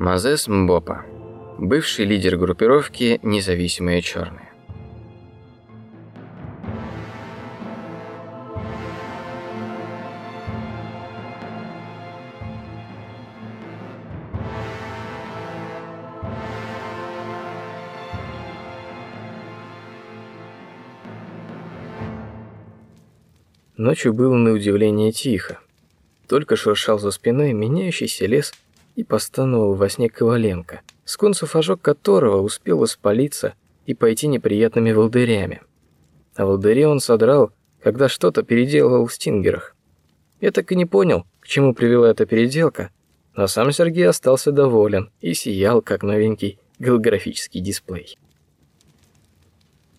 Мазес Мбопа, бывший лидер группировки «Независимые черные». Ночью было на удивление тихо. Только шуршал за спиной меняющийся лес и постановал во сне Коваленко, с концов ожог которого успел воспалиться и пойти неприятными волдырями. А волдыри он содрал, когда что-то переделывал в стингерах. Я так и не понял, к чему привела эта переделка, но сам Сергей остался доволен и сиял, как новенький голографический дисплей.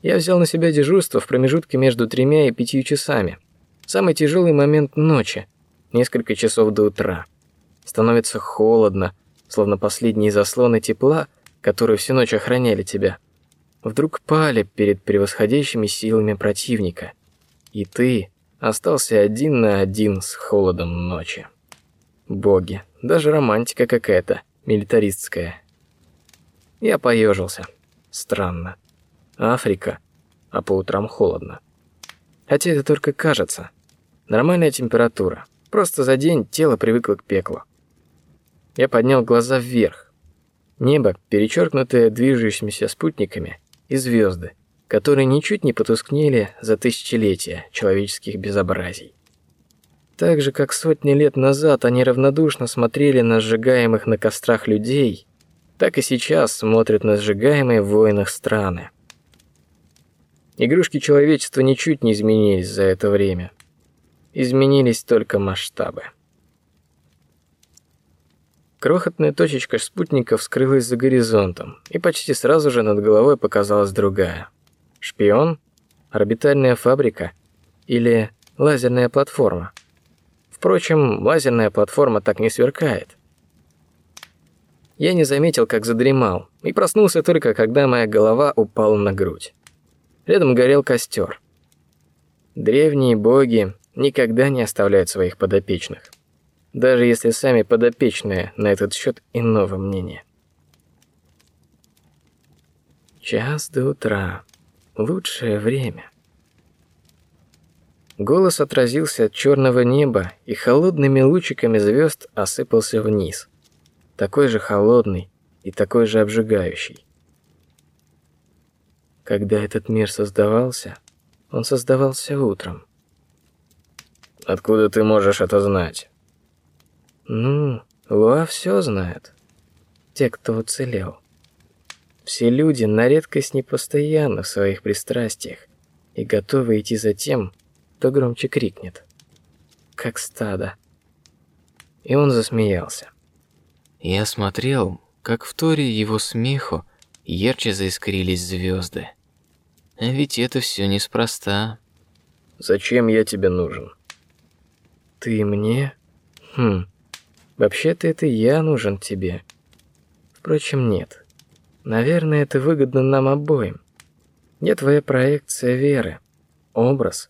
Я взял на себя дежурство в промежутке между тремя и пятью часами – Самый тяжелый момент ночи, несколько часов до утра. Становится холодно, словно последние заслоны тепла, которые всю ночь охраняли тебя, вдруг пали перед превосходящими силами противника, и ты остался один на один с холодом ночи. Боги, даже романтика какая-то, милитаристская. Я поежился. Странно. Африка, а по утрам холодно. Хотя это только кажется. Нормальная температура. Просто за день тело привыкло к пеклу. Я поднял глаза вверх. Небо, перечеркнутое движущимися спутниками, и звезды, которые ничуть не потускнели за тысячелетия человеческих безобразий. Так же, как сотни лет назад они равнодушно смотрели на сжигаемых на кострах людей, так и сейчас смотрят на сжигаемые в войнах страны. Игрушки человечества ничуть не изменились за это время. Изменились только масштабы. Крохотная точечка спутников скрылась за горизонтом, и почти сразу же над головой показалась другая. Шпион? Орбитальная фабрика? Или лазерная платформа? Впрочем, лазерная платформа так не сверкает. Я не заметил, как задремал, и проснулся только, когда моя голова упала на грудь. Рядом горел костер. Древние боги никогда не оставляют своих подопечных, даже если сами подопечные на этот счет иного мнения. Час до утра. Лучшее время. Голос отразился от черного неба и холодными лучиками звезд осыпался вниз. Такой же холодный и такой же обжигающий. Когда этот мир создавался, он создавался утром. Откуда ты можешь это знать? Ну, Луа все знает. Те, кто уцелел. Все люди на редкость непостоянны в своих пристрастиях и готовы идти за тем, кто громче крикнет. Как стадо. И он засмеялся. Я смотрел, как в торе его смеху ярче заискрились звезды. А ведь это все неспроста. Зачем я тебе нужен? Ты мне? Хм. Вообще-то это я нужен тебе. Впрочем, нет. Наверное, это выгодно нам обоим. Я твоя проекция веры, образ,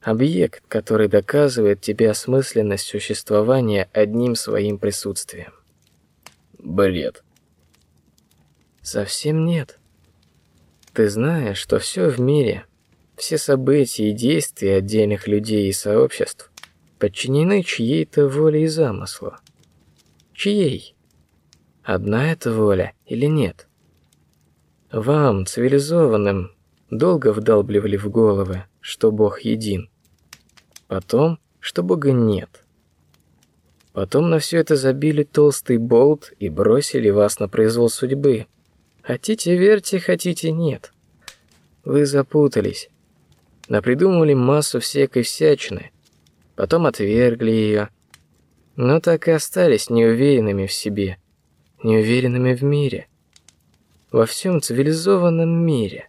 объект, который доказывает тебе осмысленность существования одним своим присутствием. Бред. Совсем нет. Ты знаешь, что все в мире, все события и действия отдельных людей и сообществ подчинены чьей-то воле и замыслу. Чьей? Одна эта воля или нет? Вам, цивилизованным, долго вдалбливали в головы, что Бог един. Потом, что Бога нет. Потом на все это забили толстый болт и бросили вас на произвол судьбы. Хотите верьте, хотите нет. Вы запутались. Напридумывали массу всякой всячины, потом отвергли ее, но так и остались неуверенными в себе, неуверенными в мире, во всем цивилизованном мире.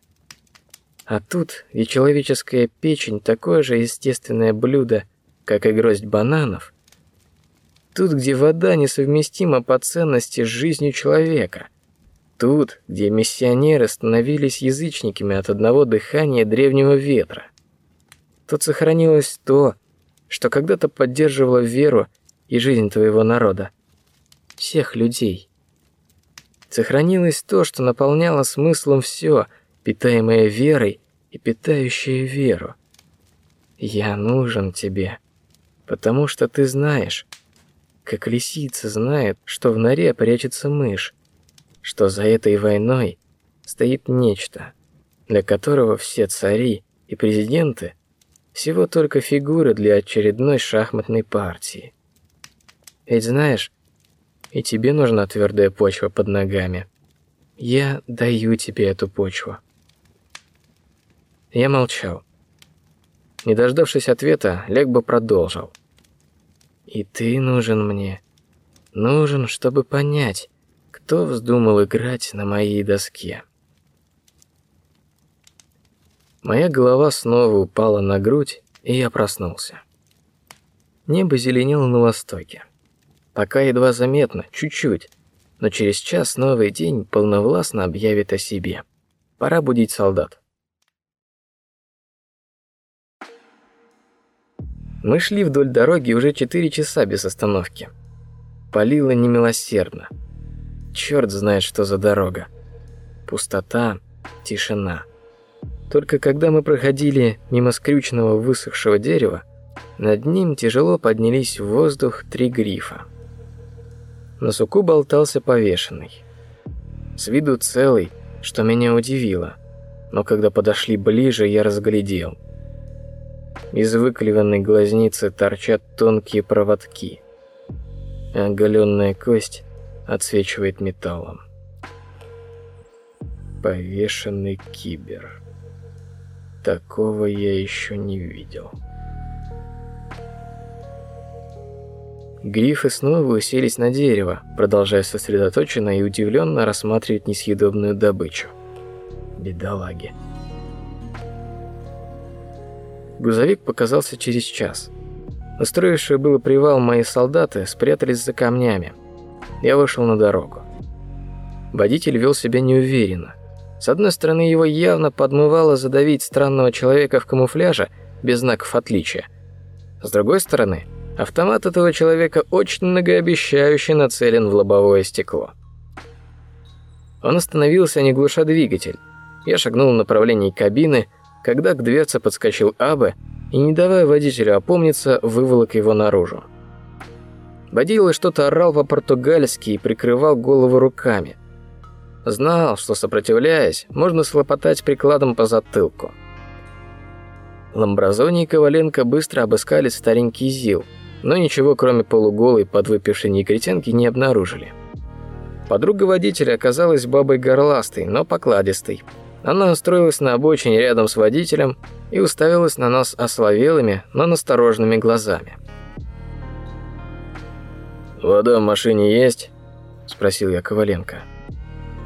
А тут и человеческая печень такое же естественное блюдо, как и гроздь бананов. Тут, где вода несовместима по ценности с жизнью человека. Тут, где миссионеры становились язычниками от одного дыхания древнего ветра. Тут сохранилось то, что когда-то поддерживало веру и жизнь твоего народа, всех людей, Сохранилось то, что наполняло смыслом все, питаемое верой и питающее веру. Я нужен тебе, потому что ты знаешь, как лисица знает, что в норе прячется мышь, что за этой войной стоит нечто, для которого все цари и президенты всего только фигуры для очередной шахматной партии. Ведь знаешь, и тебе нужна твердая почва под ногами. Я даю тебе эту почву. Я молчал. Не дождавшись ответа, Легба продолжил. И ты нужен мне. Нужен, чтобы понять, кто вздумал играть на моей доске. Моя голова снова упала на грудь, и я проснулся. Небо зеленело на востоке. Пока едва заметно, чуть-чуть, но через час новый день полновластно объявит о себе. Пора будить солдат. Мы шли вдоль дороги уже четыре часа без остановки. Палило немилосердно. Черт знает, что за дорога. Пустота, тишина. Только когда мы проходили мимо скрюченного высохшего дерева, над ним тяжело поднялись в воздух три грифа. На суку болтался повешенный. С виду целый, что меня удивило, но когда подошли ближе, я разглядел. Из выклеванной глазницы торчат тонкие проводки. Оголенная кость отсвечивает металлом. Повешенный кибер. Такого я еще не видел. Грифы снова уселись на дерево, продолжая сосредоточенно и удивленно рассматривать несъедобную добычу. Бедолаги. Грузовик показался через час. Устроившие было привал мои солдаты спрятались за камнями. Я вышел на дорогу. Водитель вел себя неуверенно. С одной стороны, его явно подмывало задавить странного человека в камуфляже без знаков отличия. С другой стороны, автомат этого человека очень многообещающе нацелен в лобовое стекло. Он остановился, не глуша двигатель. Я шагнул в направлении кабины, когда к дверце подскочил Абе и, не давая водителю опомниться, выволок его наружу. Водила что-то орал по-португальски и прикрывал голову руками. Знал, что сопротивляясь, можно слопотать прикладом по затылку. Ламбразони и Коваленко быстро обыскали старенький ЗИЛ, но ничего кроме полуголой подвыпившей негритянки не обнаружили. Подруга водителя оказалась бабой горластой, но покладистой. Она устроилась на обочине рядом с водителем и уставилась на нас ословелыми, но настороженными глазами. «Вода в машине есть?» – спросил я Коваленко.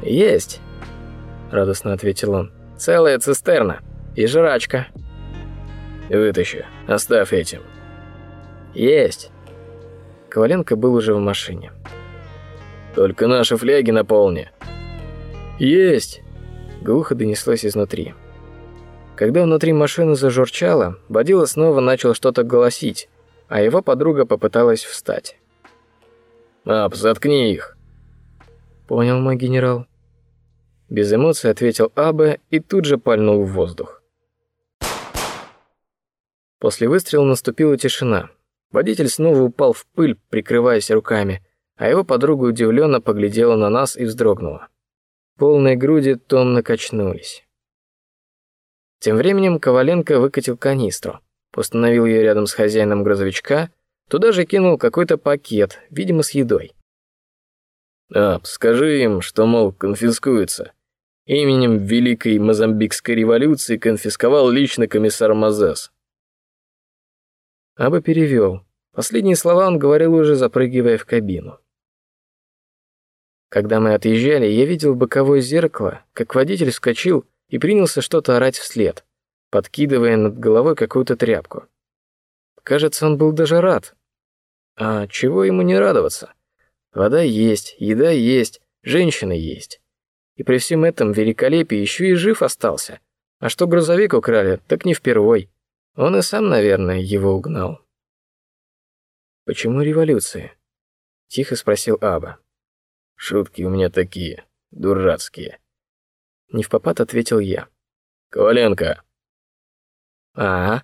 «Есть», – радостно ответил он. «Целая цистерна и жрачка». «Вытащи, оставь этим». «Есть». Коваленко был уже в машине. «Только наши фляги наполни». «Есть!» – глухо донеслось изнутри. Когда внутри машины зажурчало, водила снова начал что-то голосить, а его подруга попыталась встать. «Ап, заткни их!» «Понял, мой генерал». Без эмоций ответил Абе и тут же пальнул в воздух. После выстрела наступила тишина. Водитель снова упал в пыль, прикрываясь руками, а его подруга удивленно поглядела на нас и вздрогнула. Полные груди томно качнулись. Тем временем Коваленко выкатил канистру, установил ее рядом с хозяином грузовичка, туда же кинул какой-то пакет, видимо, с едой. «Ап, скажи им, что, мол, конфискуется. Именем Великой Мозамбикской революции конфисковал лично комиссар Мазес». Аба перевел. Последние слова он говорил уже запрыгивая в кабину. Когда мы отъезжали, я видел боковое зеркало, как водитель вскочил и принялся что-то орать вслед, подкидывая над головой какую-то тряпку. Кажется, он был даже рад. А чего ему не радоваться? Вода есть, еда есть, женщина есть. И при всем этом великолепии еще и жив остался. А что грузовик украли, так не впервой. Он и сам, наверное, его угнал. «Почему революция?» — тихо спросил Аба. «Шутки у меня такие. Дурацкие. Не в попад ответил я. Коваленко. А, -а.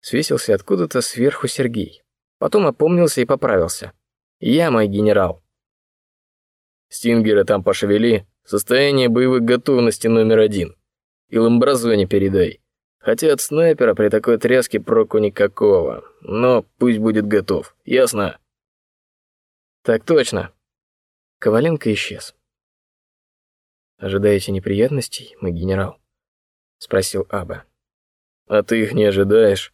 Свесился откуда-то сверху Сергей. Потом опомнился и поправился. Я мой генерал. Стингера там пошевели. Состояние боевой готовности номер один. И ламбразоне передай. Хотя от снайпера при такой тряске проку никакого. Но пусть будет готов. Ясно? Так точно. Коваленко исчез. Ожидаете неприятностей, мой генерал? спросил Аба. А ты их не ожидаешь?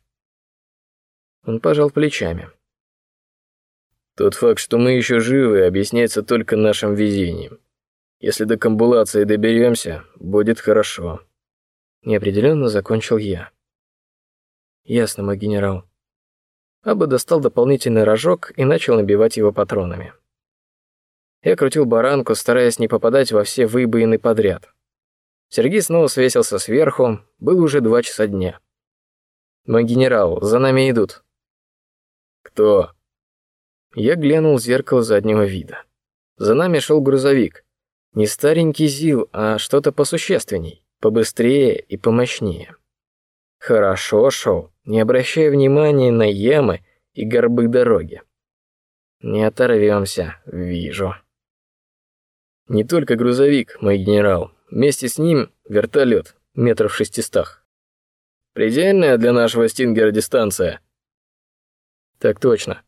Он пожал плечами. Тот факт, что мы еще живы, объясняется только нашим везением. Если до комбулации доберемся, будет хорошо. Неопределенно закончил я. Ясно, мой генерал. Аба достал дополнительный рожок и начал набивать его патронами. Я крутил баранку, стараясь не попадать во все выбоины подряд. Сергей снова свесился сверху, было уже два часа дня. «Мой генерал, за нами идут». «Кто?» Я глянул в зеркало заднего вида. За нами шел грузовик. Не старенький ЗИЛ, а что-то посущественней, побыстрее и помощнее. Хорошо шел, не обращая внимания на ямы и горбы дороги. Не оторвемся, вижу. Не только грузовик, мой генерал. Вместе с ним вертолет, метров шестистах. Предельная для нашего Стингера дистанция. Так точно.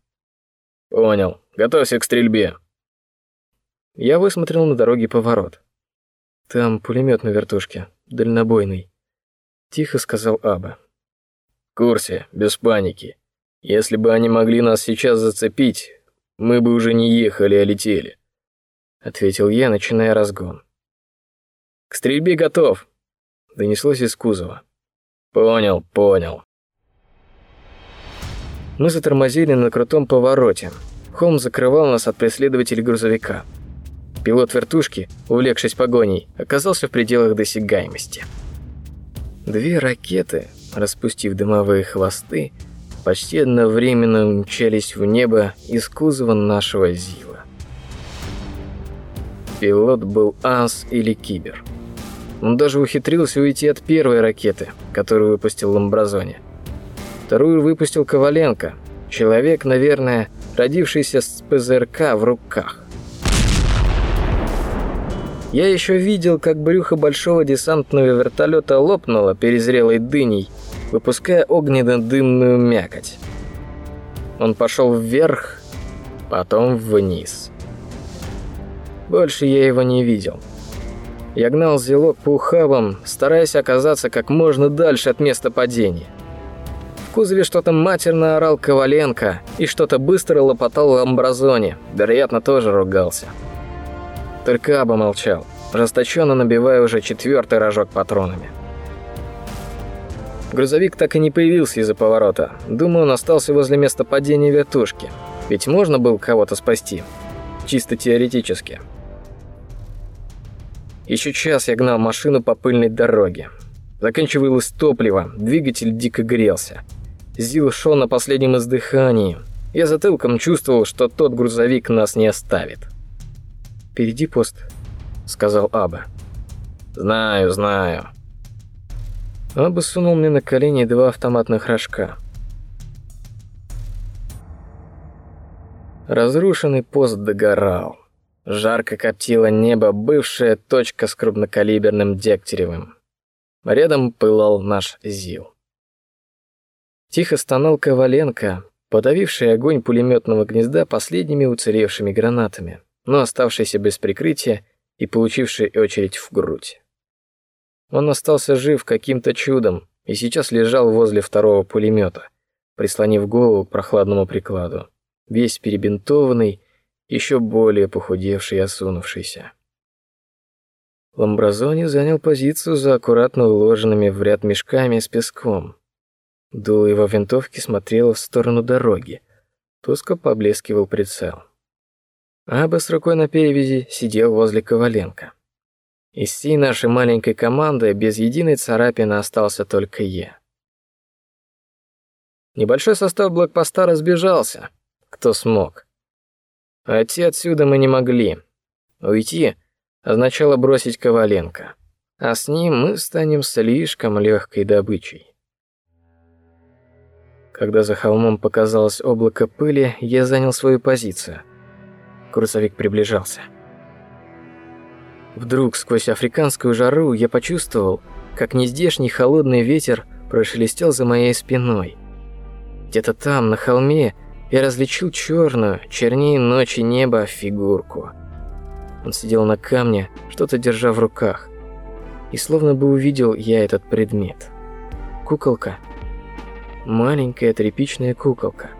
Понял. Готовься к стрельбе. Я высмотрел на дороге поворот. Там пулемет на вертушке, дальнобойный. Тихо сказал Аба. В курсе, без паники. Если бы они могли нас сейчас зацепить, мы бы уже не ехали, а летели ответил я, начиная разгон. К стрельбе готов, донеслось из кузова. Понял, понял. Мы затормозили на крутом повороте. Холм закрывал нас от преследователей грузовика. Пилот вертушки, увлекшись погоней, оказался в пределах досягаемости. Две ракеты, распустив дымовые хвосты, почти одновременно умчались в небо из кузова нашего ЗИЛа. Пилот был Анс или Кибер. Он даже ухитрился уйти от первой ракеты, которую выпустил Ламбразони. Вторую выпустил Коваленко, человек, наверное, родившийся с ПЗРК в руках. Я еще видел, как брюхо большого десантного вертолета лопнуло перезрелой дыней, выпуская огненно-дымную мякоть. Он пошел вверх, потом вниз. Больше я его не видел. Я гнал зелок по ухабам, стараясь оказаться как можно дальше от места падения. В кузове что-то матерно орал Коваленко и что-то быстро лопотал Ламбразони, вероятно, тоже ругался. Только Аба молчал, расточенно набивая уже четвертый рожок патронами. Грузовик так и не появился из-за поворота. Думаю, он остался возле места падения вертушки. Ведь можно было кого-то спасти. Чисто теоретически. Еще час я гнал машину по пыльной дороге. Заканчивалось топливо, двигатель дико грелся. Зил шел на последнем издыхании. Я затылком чувствовал, что тот грузовик нас не оставит. «Впереди пост», — сказал Аба. «Знаю, знаю». Аба сунул мне на колени два автоматных рожка. Разрушенный пост догорал. Жарко коптило небо, бывшая точка с крупнокалиберным Дегтяревым. Рядом пылал наш ЗИЛ. Тихо стонал Коваленко, подавивший огонь пулеметного гнезда последними уцелевшими гранатами, но оставшийся без прикрытия и получивший очередь в грудь. Он остался жив каким-то чудом и сейчас лежал возле второго пулемета, прислонив голову к прохладному прикладу, весь перебинтованный еще более похудевший и осунувшийся. Ламбразони занял позицию за аккуратно уложенными в ряд мешками с песком. Дуло его винтовки смотрело в сторону дороги. Тускло поблескивал прицел. Аба с рукой на перевязи сидел возле Коваленко. Из всей нашей маленькой команды без единой царапины остался только я. Небольшой состав блокпоста разбежался, кто смог. Уйти отсюда мы не могли. Уйти означало бросить Коваленко, а с ним мы станем слишком легкой добычей. Когда за холмом показалось облако пыли, я занял свою позицию. Грузовик приближался. Вдруг сквозь африканскую жару я почувствовал, как нездешний холодный ветер прошелестел за моей спиной. Где-то там, на холме, я различил черную, чернее ночи неба фигурку. Он сидел на камне, что-то держа в руках. И словно бы увидел я этот предмет. Куколка. Маленькая тряпичная куколка,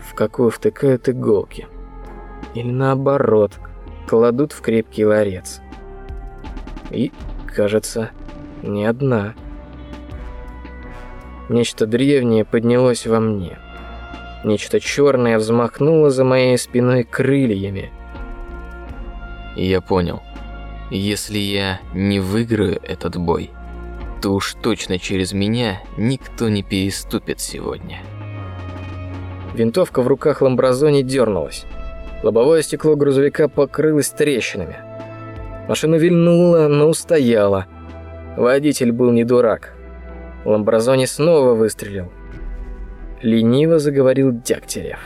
в какую втыкают иголки. Или наоборот, кладут в крепкий ларец. И, кажется, не одна. Нечто древнее поднялось во мне. Нечто черное взмахнуло за моей спиной крыльями. Я понял. Если я не выиграю этот бой, то уж точно через меня никто не переступит сегодня. Винтовка в руках Ламбразони дернулась. Лобовое стекло грузовика покрылось трещинами. Машина вильнула, но устояла. Водитель был не дурак. Ламбразони снова выстрелил. Лениво заговорил Дягтярев.